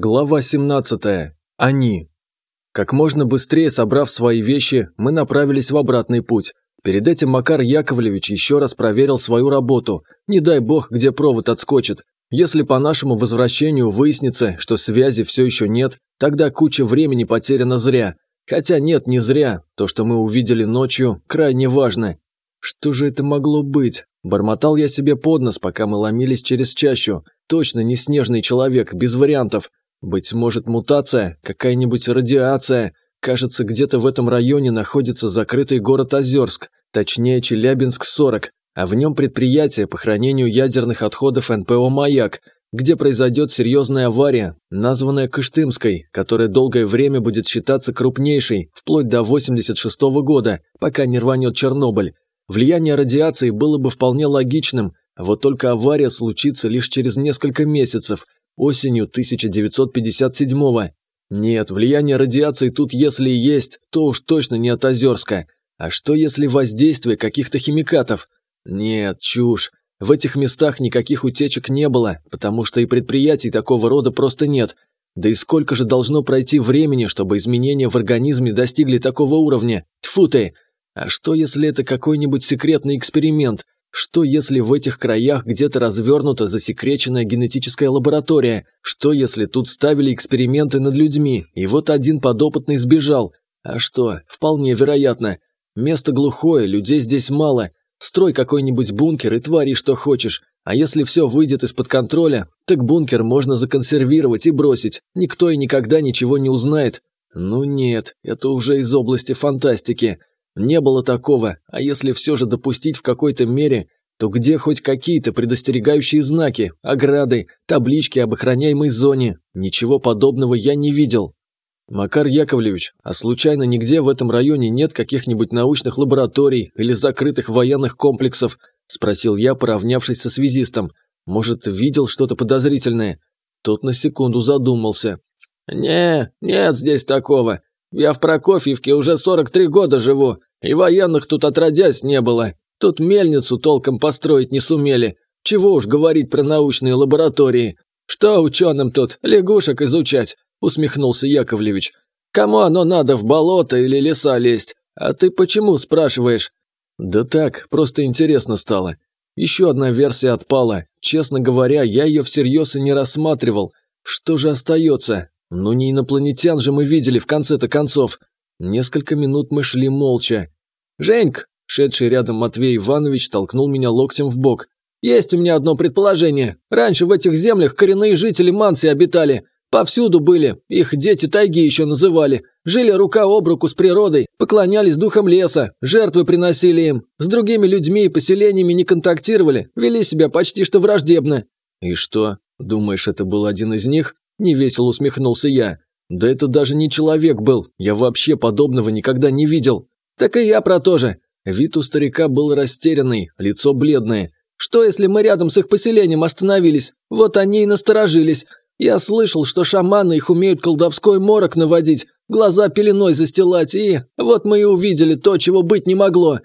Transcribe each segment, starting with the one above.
Глава 17. Они. Как можно быстрее собрав свои вещи, мы направились в обратный путь. Перед этим Макар Яковлевич еще раз проверил свою работу. Не дай бог, где провод отскочит. Если по нашему возвращению выяснится, что связи все еще нет, тогда куча времени потеряна зря. Хотя нет, не зря. То, что мы увидели ночью, крайне важно. Что же это могло быть? Бормотал я себе под нос, пока мы ломились через чащу. Точно не снежный человек, без вариантов. Быть может, мутация, какая-нибудь радиация. Кажется, где-то в этом районе находится закрытый город Озерск, точнее Челябинск-40, а в нем предприятие по хранению ядерных отходов НПО «Маяк», где произойдет серьезная авария, названная Кыштымской, которая долгое время будет считаться крупнейшей, вплоть до 86 -го года, пока не рванет Чернобыль. Влияние радиации было бы вполне логичным, вот только авария случится лишь через несколько месяцев – осенью 1957-го. Нет, влияние радиации тут если и есть, то уж точно не от Озерска. А что если воздействие каких-то химикатов? Нет, чушь. В этих местах никаких утечек не было, потому что и предприятий такого рода просто нет. Да и сколько же должно пройти времени, чтобы изменения в организме достигли такого уровня? Тьфу ты! А что если это какой-нибудь секретный эксперимент – что если в этих краях где-то развернута засекреченная генетическая лаборатория? Что если тут ставили эксперименты над людьми, и вот один подопытный сбежал? А что, вполне вероятно. Место глухое, людей здесь мало. Строй какой-нибудь бункер и твори, что хочешь. А если все выйдет из-под контроля, так бункер можно законсервировать и бросить. Никто и никогда ничего не узнает. Ну нет, это уже из области фантастики. Не было такого, а если все же допустить в какой-то мере, то где хоть какие-то предостерегающие знаки, ограды, таблички об охраняемой зоне? Ничего подобного я не видел. Макар Яковлевич, а случайно нигде в этом районе нет каких-нибудь научных лабораторий или закрытых военных комплексов? Спросил я, поравнявшись со связистом. Может, видел что-то подозрительное? Тот на секунду задумался. «Не, нет здесь такого. Я в Прокофьевке уже 43 года живу. И военных тут отродясь не было. Тут мельницу толком построить не сумели. Чего уж говорить про научные лаборатории. Что ученым тут, лягушек изучать?» – усмехнулся Яковлевич. «Кому оно надо, в болото или леса лезть? А ты почему спрашиваешь?» «Да так, просто интересно стало. Еще одна версия отпала. Честно говоря, я ее всерьез и не рассматривал. Что же остается? Ну не инопланетян же мы видели в конце-то концов. Несколько минут мы шли молча. «Женьк!» – шедший рядом Матвей Иванович толкнул меня локтем в бок. «Есть у меня одно предположение. Раньше в этих землях коренные жители Манси обитали. Повсюду были, их дети тайги еще называли. Жили рука об руку с природой, поклонялись духам леса, жертвы приносили им. С другими людьми и поселениями не контактировали, вели себя почти что враждебно». «И что, думаешь, это был один из них?» – невесело усмехнулся я. «Да это даже не человек был, я вообще подобного никогда не видел». «Так и я про то же». Вид у старика был растерянный, лицо бледное. «Что, если мы рядом с их поселением остановились? Вот они и насторожились. Я слышал, что шаманы их умеют колдовской морок наводить, глаза пеленой застилать, и вот мы и увидели то, чего быть не могло».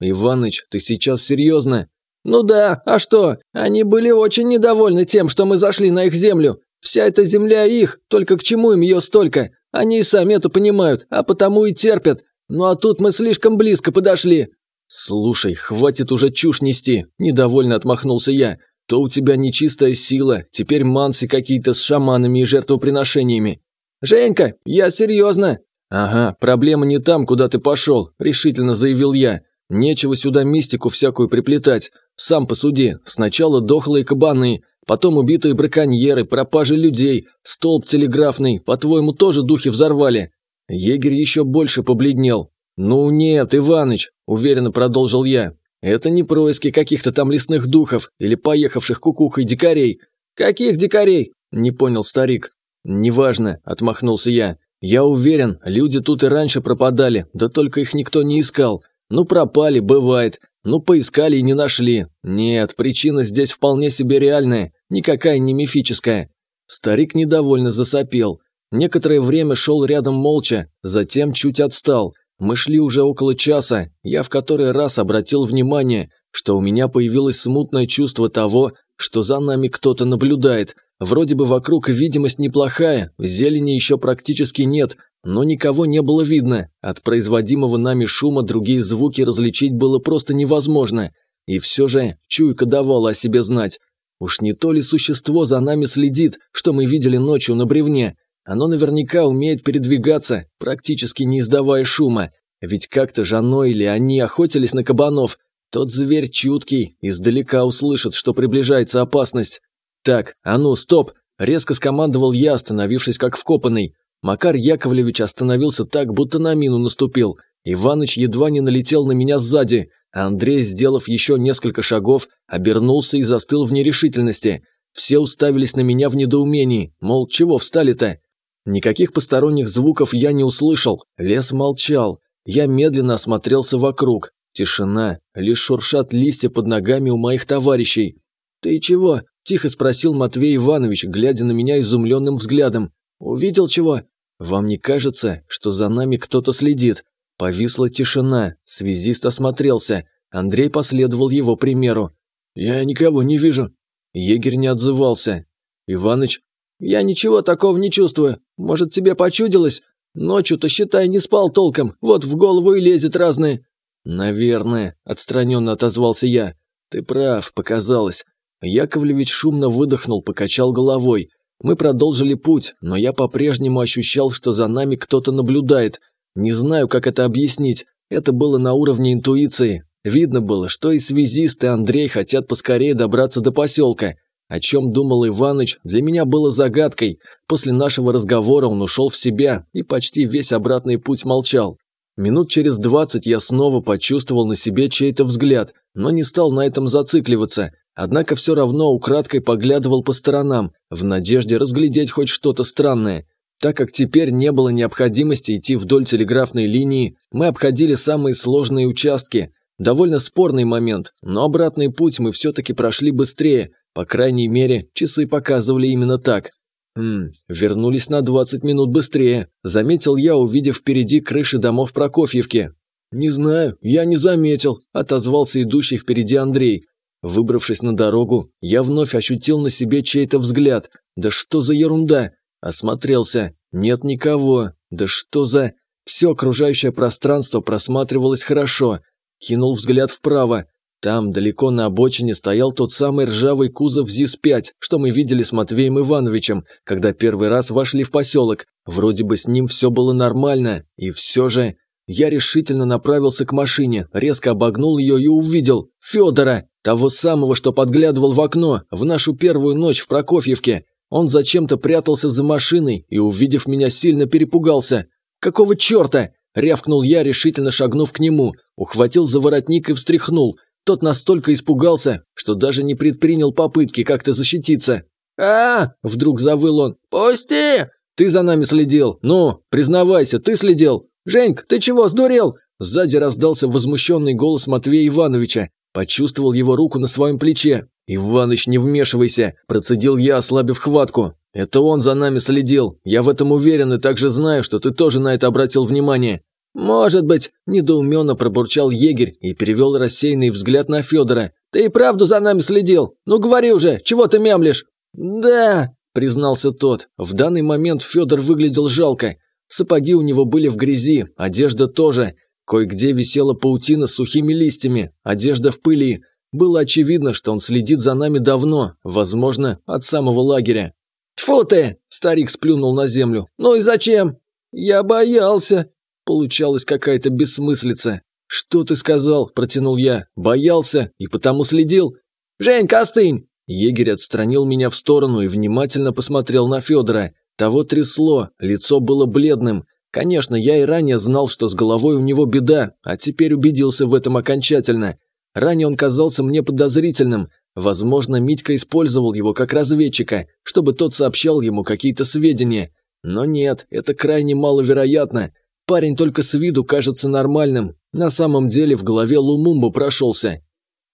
«Иваныч, ты сейчас серьезно?» «Ну да, а что? Они были очень недовольны тем, что мы зашли на их землю. Вся эта земля их, только к чему им ее столько? Они и сами это понимают, а потому и терпят. Ну а тут мы слишком близко подошли». «Слушай, хватит уже чушь нести», – недовольно отмахнулся я. «То у тебя нечистая сила, теперь мансы какие-то с шаманами и жертвоприношениями». «Женька, я серьезно». «Ага, проблема не там, куда ты пошел», – решительно заявил я. «Нечего сюда мистику всякую приплетать. Сам посуди, сначала дохлые кабаны, Потом убитые браконьеры, пропажи людей, столб телеграфный, по-твоему, тоже духи взорвали?» Егерь еще больше побледнел. «Ну нет, Иваныч», – уверенно продолжил я. «Это не происки каких-то там лесных духов или поехавших кукухой дикарей». «Каких дикарей?» – не понял старик. «Неважно», – отмахнулся я. «Я уверен, люди тут и раньше пропадали, да только их никто не искал. Ну пропали, бывает. Ну, поискали и не нашли. Нет, причина здесь вполне себе реальная, никакая не мифическая. Старик недовольно засопел. Некоторое время шел рядом молча, затем чуть отстал. Мы шли уже около часа. Я в который раз обратил внимание, что у меня появилось смутное чувство того, что за нами кто-то наблюдает. Вроде бы вокруг видимость неплохая, зелени еще практически нет, но никого не было видно. От производимого нами шума другие звуки различить было просто невозможно. И все же чуйка давала о себе знать. Уж не то ли существо за нами следит, что мы видели ночью на бревне. Оно наверняка умеет передвигаться, практически не издавая шума. Ведь как-то же оно или они охотились на кабанов. Тот зверь чуткий, издалека услышит, что приближается опасность. «Так, а ну, стоп!» – резко скомандовал я, остановившись как вкопанный. Макар Яковлевич остановился так, будто на мину наступил. Иваныч едва не налетел на меня сзади, Андрей, сделав еще несколько шагов, обернулся и застыл в нерешительности. Все уставились на меня в недоумении, мол, чего встали-то? Никаких посторонних звуков я не услышал, лес молчал. Я медленно осмотрелся вокруг. Тишина, лишь шуршат листья под ногами у моих товарищей. «Ты чего?» Тихо спросил Матвей Иванович, глядя на меня изумленным взглядом. «Увидел чего?» «Вам не кажется, что за нами кто-то следит?» Повисла тишина, связист осмотрелся. Андрей последовал его примеру. «Я никого не вижу». Егерь не отзывался. «Иваныч?» «Я ничего такого не чувствую. Может, тебе почудилось? Ночью-то, считай, не спал толком. Вот в голову и лезет разное». «Наверное», – отстраненно отозвался я. «Ты прав, показалось. Яковлевич шумно выдохнул, покачал головой. Мы продолжили путь, но я по-прежнему ощущал, что за нами кто-то наблюдает. Не знаю, как это объяснить. Это было на уровне интуиции. Видно было, что и связист, и Андрей хотят поскорее добраться до поселка. О чем думал Иваныч, для меня было загадкой. После нашего разговора он ушел в себя и почти весь обратный путь молчал. Минут через двадцать я снова почувствовал на себе чей-то взгляд, но не стал на этом зацикливаться – Однако все равно украдкой поглядывал по сторонам, в надежде разглядеть хоть что-то странное. Так как теперь не было необходимости идти вдоль телеграфной линии, мы обходили самые сложные участки. Довольно спорный момент, но обратный путь мы все-таки прошли быстрее, по крайней мере, часы показывали именно так. Хм, вернулись на 20 минут быстрее, заметил я, увидев впереди крыши домов Прокофьевки. «Не знаю, я не заметил», – отозвался идущий впереди Андрей. Выбравшись на дорогу, я вновь ощутил на себе чей-то взгляд. Да что за ерунда? Осмотрелся. Нет никого. Да что за... Все окружающее пространство просматривалось хорошо. Кинул взгляд вправо. Там, далеко на обочине, стоял тот самый ржавый кузов ЗИС-5, что мы видели с Матвеем Ивановичем, когда первый раз вошли в поселок. Вроде бы с ним все было нормально, и все же... Я решительно направился к машине, резко обогнул ее и увидел Федора, того самого, что подглядывал в окно в нашу первую ночь в Прокофьевке. Он зачем-то прятался за машиной и, увидев меня, сильно перепугался. «Какого черта?» – рявкнул я, решительно шагнув к нему, ухватил за воротник и встряхнул. Тот настолько испугался, что даже не предпринял попытки как-то защититься. а, вдруг завыл он. «Пусти!» «Ты за нами следил. Ну, признавайся, ты следил!» «Женьк, ты чего, сдурел?» Сзади раздался возмущенный голос Матвея Ивановича. Почувствовал его руку на своем плече. «Иваныч, не вмешивайся!» – процедил я, ослабив хватку. «Это он за нами следил. Я в этом уверен и также знаю, что ты тоже на это обратил внимание». «Может быть», – недоуменно пробурчал егерь и перевел рассеянный взгляд на Федора. «Ты и правду за нами следил? Ну говори уже, чего ты мямлишь?» «Да», – признался тот. В данный момент Федор выглядел жалко. Сапоги у него были в грязи, одежда тоже. Кое-где висела паутина с сухими листьями, одежда в пыли. Было очевидно, что он следит за нами давно, возможно, от самого лагеря. «Тьфу ты!» – старик сплюнул на землю. «Ну и зачем?» «Я боялся!» Получалась какая-то бессмыслица. «Что ты сказал?» – протянул я. «Боялся и потому следил?» «Женька, остынь!» Егерь отстранил меня в сторону и внимательно посмотрел на Федора. Того трясло, лицо было бледным. Конечно, я и ранее знал, что с головой у него беда, а теперь убедился в этом окончательно. Ранее он казался мне подозрительным. Возможно, Митька использовал его как разведчика, чтобы тот сообщал ему какие-то сведения. Но нет, это крайне маловероятно. Парень только с виду кажется нормальным. На самом деле в голове Лумумба прошелся.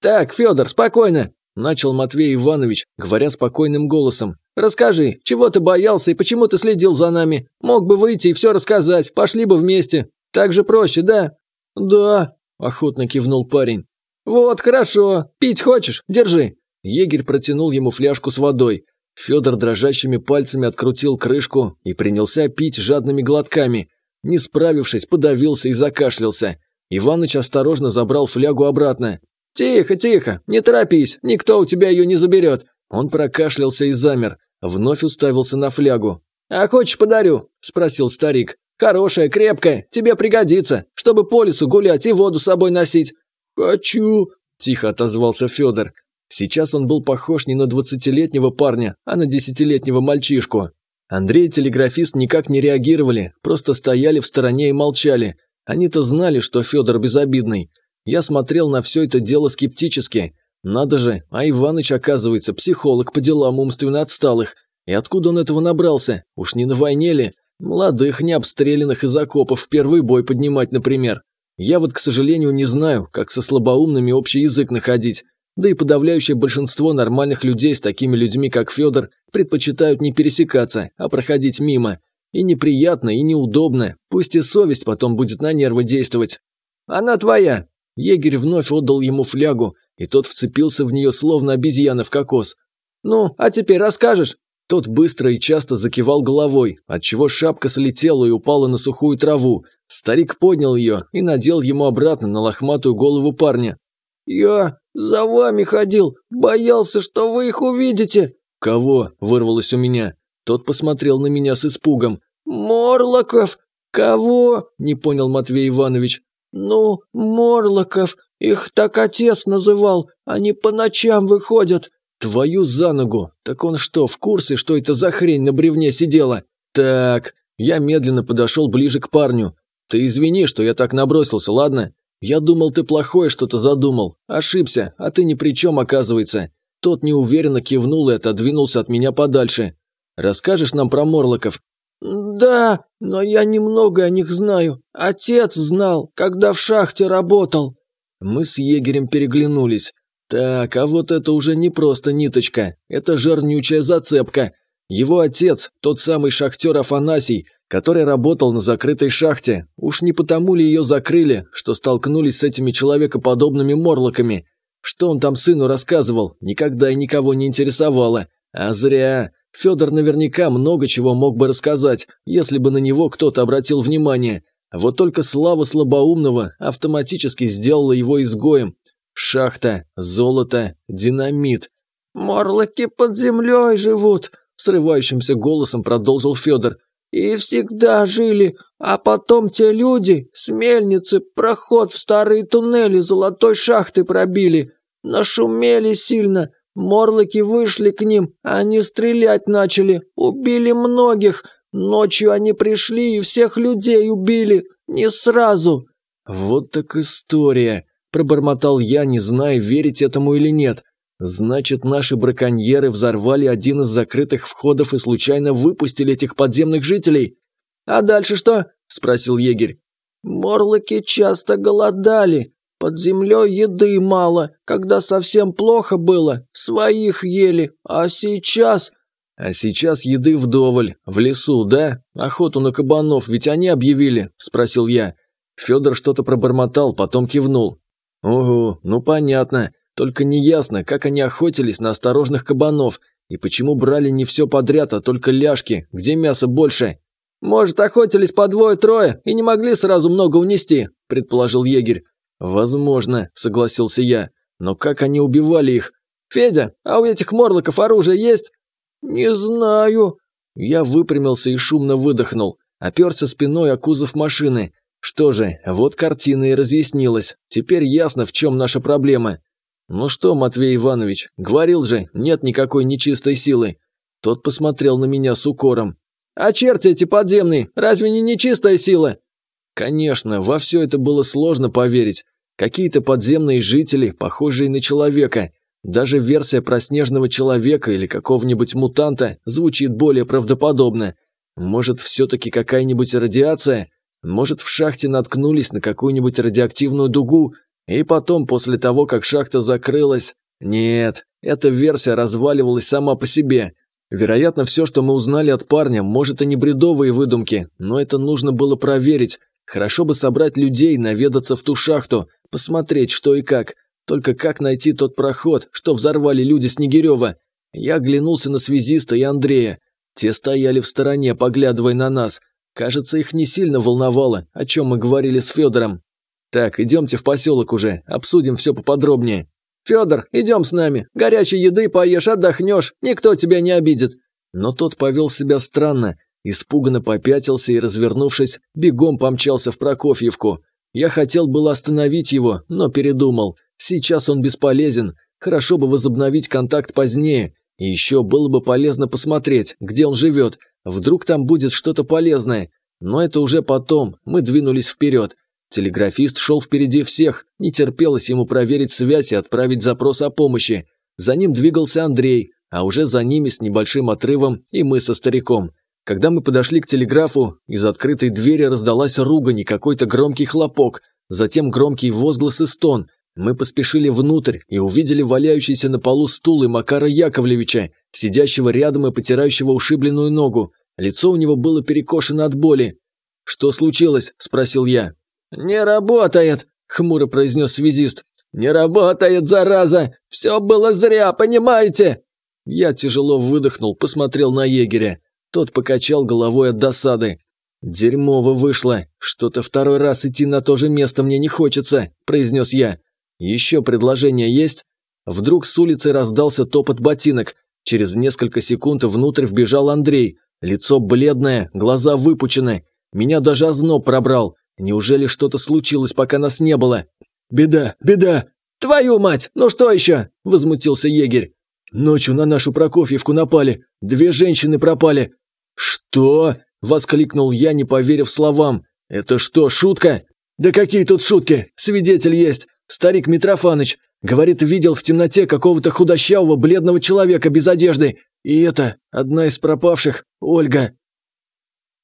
«Так, Федор, спокойно!» – начал Матвей Иванович, говоря спокойным голосом. Расскажи, чего ты боялся и почему ты следил за нами? Мог бы выйти и все рассказать, пошли бы вместе. Так же проще, да?» «Да», – охотно кивнул парень. «Вот, хорошо. Пить хочешь? Держи». Егерь протянул ему фляжку с водой. Федор дрожащими пальцами открутил крышку и принялся пить жадными глотками. Не справившись, подавился и закашлялся. Иваныч осторожно забрал флягу обратно. «Тихо, тихо, не торопись, никто у тебя ее не заберет». Он прокашлялся и замер, вновь уставился на флягу. «А хочешь, подарю?» – спросил старик. «Хорошая, крепкая, тебе пригодится, чтобы по лесу гулять и воду с собой носить». «Хочу», – тихо отозвался Федор. Сейчас он был похож не на двадцатилетнего парня, а на десятилетнего мальчишку. Андрей и телеграфист никак не реагировали, просто стояли в стороне и молчали. Они-то знали, что Федор безобидный. Я смотрел на все это дело скептически. Надо же, а Иваныч, оказывается, психолог по делам умственно отсталых. И откуда он этого набрался? Уж не на войне ли? Молодых, необстрелянных из окопов в первый бой поднимать, например. Я вот, к сожалению, не знаю, как со слабоумными общий язык находить. Да и подавляющее большинство нормальных людей с такими людьми, как Федор, предпочитают не пересекаться, а проходить мимо. И неприятно, и неудобно, пусть и совесть потом будет на нервы действовать. «Она твоя!» Егерь вновь отдал ему флягу, и тот вцепился в нее словно обезьяна в кокос. «Ну, а теперь расскажешь?» Тот быстро и часто закивал головой, отчего шапка слетела и упала на сухую траву. Старик поднял ее и надел ему обратно на лохматую голову парня. «Я за вами ходил, боялся, что вы их увидите». «Кого?» – вырвалось у меня. Тот посмотрел на меня с испугом. «Морлоков! Кого?» – не понял Матвей Иванович. «Ну, Морлоков, их так отец называл, они по ночам выходят». «Твою за ногу! Так он что, в курсе, что это за хрень на бревне сидела?» «Так...» Я медленно подошел ближе к парню. «Ты извини, что я так набросился, ладно? «Я думал, ты плохое что-то задумал. Ошибся, а ты ни при чем, оказывается». Тот неуверенно кивнул и отодвинулся от меня подальше. «Расскажешь нам про Морлоков?» «Да, но я немного о них знаю. Отец знал, когда в шахте работал». Мы с егерем переглянулись. Так, а вот это уже не просто ниточка, это жирнючая зацепка. Его отец, тот самый шахтер Афанасий, который работал на закрытой шахте. Уж не потому ли ее закрыли, что столкнулись с этими человекоподобными морлоками? Что он там сыну рассказывал, никогда и никого не интересовало. А зря. Федор наверняка много чего мог бы рассказать, если бы на него кто-то обратил внимание. Вот только слава слабоумного автоматически сделала его изгоем. Шахта, золото, динамит. «Морлоки под землей живут», – срывающимся голосом продолжил Федор. И всегда жили, а потом те люди с мельницы проход в старые туннели золотой шахты пробили. Нашумели сильно, морлоки вышли к ним, они стрелять начали, убили многих. Ночью они пришли и всех людей убили, не сразу. Вот так история, пробормотал я, не зная, верить этому или нет. Значит, наши браконьеры взорвали один из закрытых входов и случайно выпустили этих подземных жителей. А дальше что? спросил егерь. Морлоки часто голодали. Под землей еды мало. Когда совсем плохо было, своих ели. А сейчас... А сейчас еды вдоволь. В лесу, да? Охоту на кабанов ведь они объявили, спросил я. Федор что-то пробормотал, потом кивнул. Ого, ну понятно. Только неясно, как они охотились на осторожных кабанов и почему брали не все подряд, а только ляжки, где мясо больше. «Может, охотились по двое-трое и не могли сразу много унести», – предположил егерь. «Возможно», – согласился я. «Но как они убивали их? Федя, а у этих морлоков оружие есть?» «Не знаю». Я выпрямился и шумно выдохнул, оперся спиной о кузов машины. Что же, вот картина и разъяснилась. Теперь ясно, в чем наша проблема. «Ну что, Матвей Иванович, говорил же, нет никакой нечистой силы». Тот посмотрел на меня с укором. «А черти эти подземные, разве не нечистая сила?» Конечно, во все это было сложно поверить. Какие-то подземные жители, похожие на человека. Даже версия про снежного человека или какого-нибудь мутанта звучит более правдоподобно. Может, все-таки какая-нибудь радиация? Может, в шахте наткнулись на какую-нибудь радиоактивную дугу, и потом, после того, как шахта закрылась... Нет, эта версия разваливалась сама по себе. Вероятно, все, что мы узнали от парня, может и не бредовые выдумки, но это нужно было проверить. Хорошо бы собрать людей, наведаться в ту шахту, посмотреть, что и как. Только как найти тот проход, что взорвали люди Снегирева? Я оглянулся на связиста и Андрея. Те стояли в стороне, поглядывая на нас. Кажется, их не сильно волновало, о чем мы говорили с Федором. «Так, идемте в поселок уже, обсудим все поподробнее». «Федор, идем с нами. Горячей еды поешь, отдохнешь, никто тебя не обидит». Но тот повел себя странно, испуганно попятился и, развернувшись, бегом помчался в Прокофьевку. Я хотел было остановить его, но передумал. Сейчас он бесполезен. Хорошо бы возобновить контакт позднее. И еще было бы полезно посмотреть, где он живет. Вдруг там будет что-то полезное. Но это уже потом. Мы двинулись вперед. Телеграфист шел впереди всех. Не терпелось ему проверить связь и отправить запрос о помощи. За ним двигался Андрей, а уже за ними с небольшим отрывом и мы со стариком. Когда мы подошли к телеграфу, из открытой двери раздалась ругань и какой-то громкий хлопок, затем громкий возглас и стон. Мы поспешили внутрь и увидели валяющийся на полу стул и Макара Яковлевича, сидящего рядом и потирающего ушибленную ногу. Лицо у него было перекошено от боли. «Что случилось?» – спросил я. «Не работает!» – хмуро произнес связист. «Не работает, зараза! Все было зря, понимаете?» Я тяжело выдохнул, посмотрел на егеря. Тот покачал головой от досады. «Дерьмово вышло. Что-то второй раз идти на то же место мне не хочется», – произнес я. «Еще предложение есть?» Вдруг с улицы раздался топот ботинок. Через несколько секунд внутрь вбежал Андрей. Лицо бледное, глаза выпучены. Меня даже озноб пробрал. Неужели что-то случилось, пока нас не было? «Беда, беда!» «Твою мать! Ну что еще?» – возмутился егерь. «Ночью на нашу Прокофьевку напали. Две женщины пропали. «Что?» – воскликнул я, не поверив словам. «Это что, шутка?» «Да какие тут шутки? Свидетель есть. Старик Митрофаныч. Говорит, видел в темноте какого-то худощавого, бледного человека без одежды. И это, одна из пропавших, Ольга».